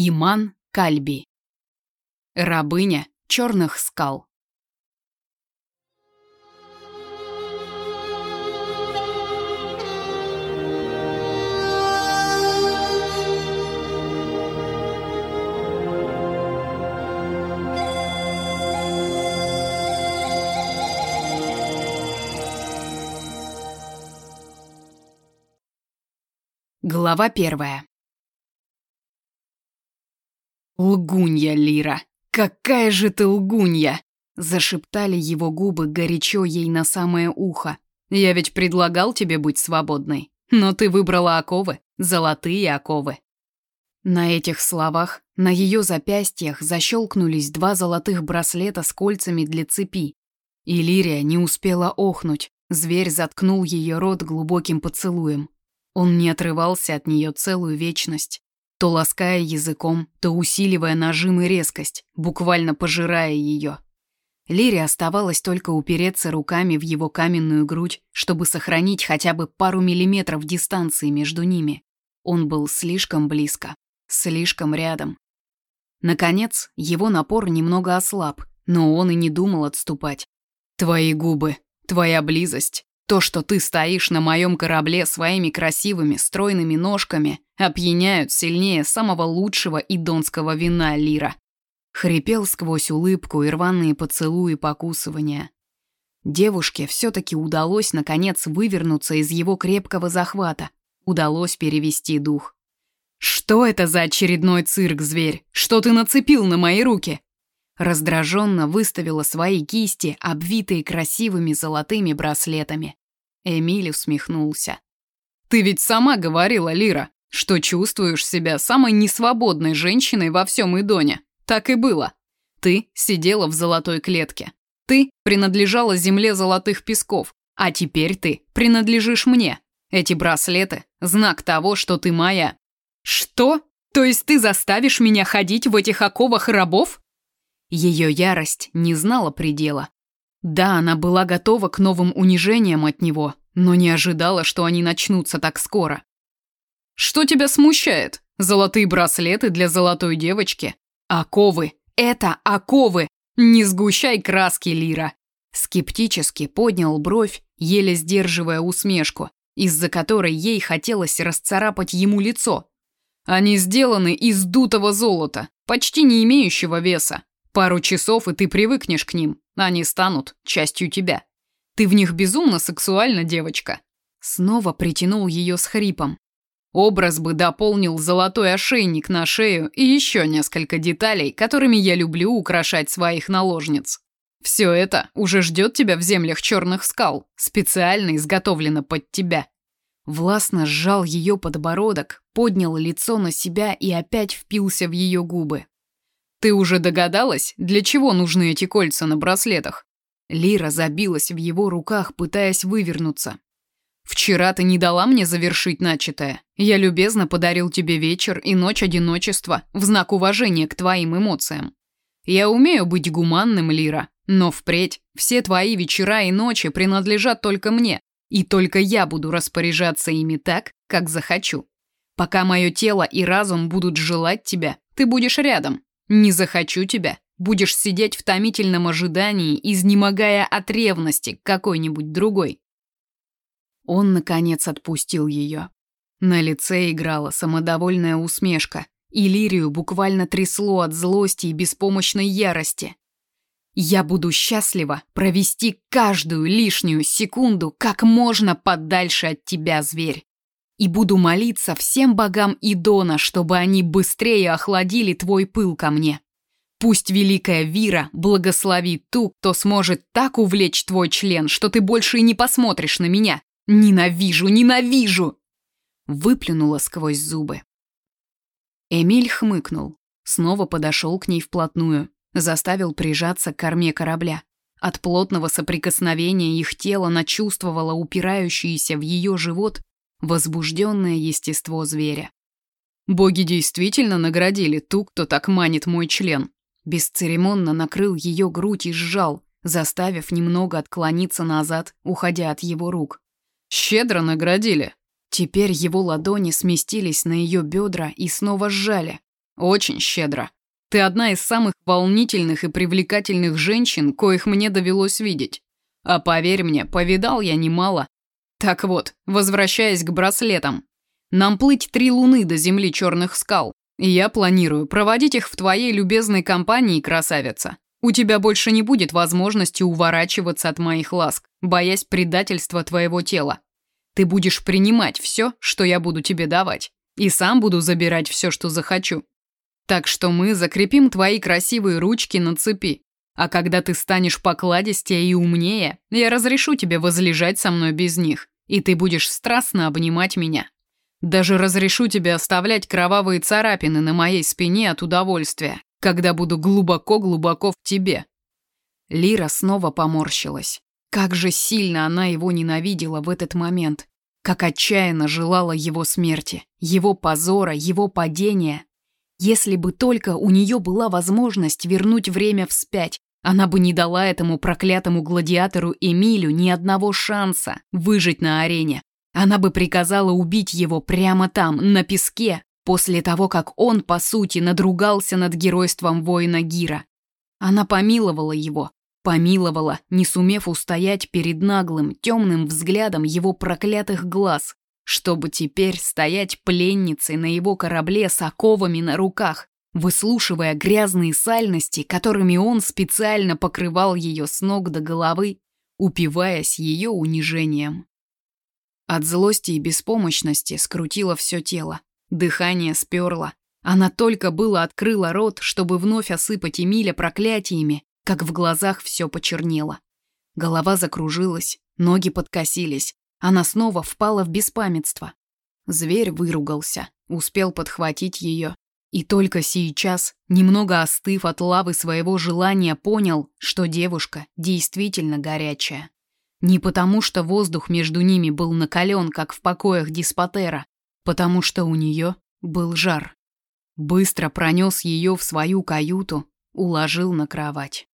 Иман Кальби. Рабыня черных скал. Глава первая. «Лгунья, Лира! Какая же ты лгунья!» Зашептали его губы горячо ей на самое ухо. «Я ведь предлагал тебе быть свободной, но ты выбрала оковы, золотые оковы». На этих словах на ее запястьях защелкнулись два золотых браслета с кольцами для цепи. И Лирия не успела охнуть, зверь заткнул ее рот глубоким поцелуем. Он не отрывался от нее целую вечность то лаская языком, то усиливая нажим и резкость, буквально пожирая ее. Лире оставалось только упереться руками в его каменную грудь, чтобы сохранить хотя бы пару миллиметров дистанции между ними. Он был слишком близко, слишком рядом. Наконец, его напор немного ослаб, но он и не думал отступать. «Твои губы, твоя близость, то, что ты стоишь на моем корабле своими красивыми стройными ножками, опьяняют сильнее самого лучшего идонского вина Лира. Хрипел сквозь улыбку и рваные поцелуи покусывания. Девушке все-таки удалось наконец вывернуться из его крепкого захвата. Удалось перевести дух. «Что это за очередной цирк, зверь? Что ты нацепил на мои руки?» Раздраженно выставила свои кисти, обвитые красивыми золотыми браслетами. Эмиль усмехнулся. «Ты ведь сама говорила, Лира, что чувствуешь себя самой несвободной женщиной во всем Идоне. Так и было. Ты сидела в золотой клетке. Ты принадлежала земле золотых песков, а теперь ты принадлежишь мне. Эти браслеты – знак того, что ты моя». «Что? То есть ты заставишь меня ходить в этих оковах рабов?» Ее ярость не знала предела. Да, она была готова к новым унижениям от него, но не ожидала, что они начнутся так скоро. «Что тебя смущает? Золотые браслеты для золотой девочки? Оковы! Это оковы! Не сгущай краски, Лира!» Скептически поднял бровь, еле сдерживая усмешку, из-за которой ей хотелось расцарапать ему лицо. «Они сделаны из дутого золота, почти не имеющего веса. Пару часов, и ты привыкнешь к ним. Они станут частью тебя. Ты в них безумно сексуальна, девочка. Снова притянул ее с хрипом. Образ бы дополнил золотой ошейник на шею и еще несколько деталей, которыми я люблю украшать своих наложниц. Все это уже ждет тебя в землях черных скал, специально изготовлено под тебя. Властно сжал ее подбородок, поднял лицо на себя и опять впился в ее губы. Ты уже догадалась, для чего нужны эти кольца на браслетах? Лира забилась в его руках, пытаясь вывернуться. Вчера ты не дала мне завершить начатое. Я любезно подарил тебе вечер и ночь одиночества в знак уважения к твоим эмоциям. Я умею быть гуманным, Лира, но впредь все твои вечера и ночи принадлежат только мне, и только я буду распоряжаться ими так, как захочу. Пока мое тело и разум будут желать тебя, ты будешь рядом, не захочу тебя, будешь сидеть в томительном ожидании, изнемогая от ревности к какой-нибудь другой. Он, наконец, отпустил ее. На лице играла самодовольная усмешка, и Лирию буквально трясло от злости и беспомощной ярости. «Я буду счастлива провести каждую лишнюю секунду как можно подальше от тебя, зверь и буду молиться всем богам Идона, чтобы они быстрее охладили твой пыл ко мне. Пусть великая Вира благословит ту, кто сможет так увлечь твой член, что ты больше и не посмотришь на меня. Ненавижу, ненавижу!» Выплюнула сквозь зубы. Эмиль хмыкнул, снова подошел к ней вплотную, заставил прижаться к корме корабля. От плотного соприкосновения их тело начувствовало упирающиеся в ее живот возбужденное естество зверя. Боги действительно наградили ту, кто так манит мой член. Бесцеремонно накрыл ее грудь и сжал, заставив немного отклониться назад, уходя от его рук. Щедро наградили. Теперь его ладони сместились на ее бедра и снова сжали. Очень щедро. Ты одна из самых волнительных и привлекательных женщин, коих мне довелось видеть. А поверь мне, повидал я немало. Так вот, возвращаясь к браслетам. Нам плыть три луны до земли черных скал. И я планирую проводить их в твоей любезной компании, красавица. У тебя больше не будет возможности уворачиваться от моих ласк, боясь предательства твоего тела. Ты будешь принимать все, что я буду тебе давать, и сам буду забирать все, что захочу. Так что мы закрепим твои красивые ручки на цепи. А когда ты станешь покладистее и умнее, я разрешу тебе возлежать со мной без них, и ты будешь страстно обнимать меня. Даже разрешу тебе оставлять кровавые царапины на моей спине от удовольствия, когда буду глубоко-глубоко в тебе. Лира снова поморщилась. Как же сильно она его ненавидела в этот момент. Как отчаянно желала его смерти, его позора, его падения. Если бы только у нее была возможность вернуть время вспять, она бы не дала этому проклятому гладиатору Эмилю ни одного шанса выжить на арене. Она бы приказала убить его прямо там, на песке, после того, как он, по сути, надругался над геройством воина Гира. Она помиловала его, помиловала, не сумев устоять перед наглым, темным взглядом его проклятых глаз, чтобы теперь стоять пленницей на его корабле с оковами на руках, выслушивая грязные сальности, которыми он специально покрывал ее с ног до головы, упиваясь ее унижением. От злости и беспомощности скрутило все тело. Дыхание сперло. Она только было открыла рот, чтобы вновь осыпать Эмиля проклятиями, как в глазах все почернело. Голова закружилась, ноги подкосились, она снова впала в беспамятство. Зверь выругался, успел подхватить ее. И только сейчас, немного остыв от лавы своего желания, понял, что девушка действительно горячая. Не потому, что воздух между ними был накален, как в покоях Диспотера, потому что у нее был жар. Быстро пронес ее в свою каюту, уложил на кровать.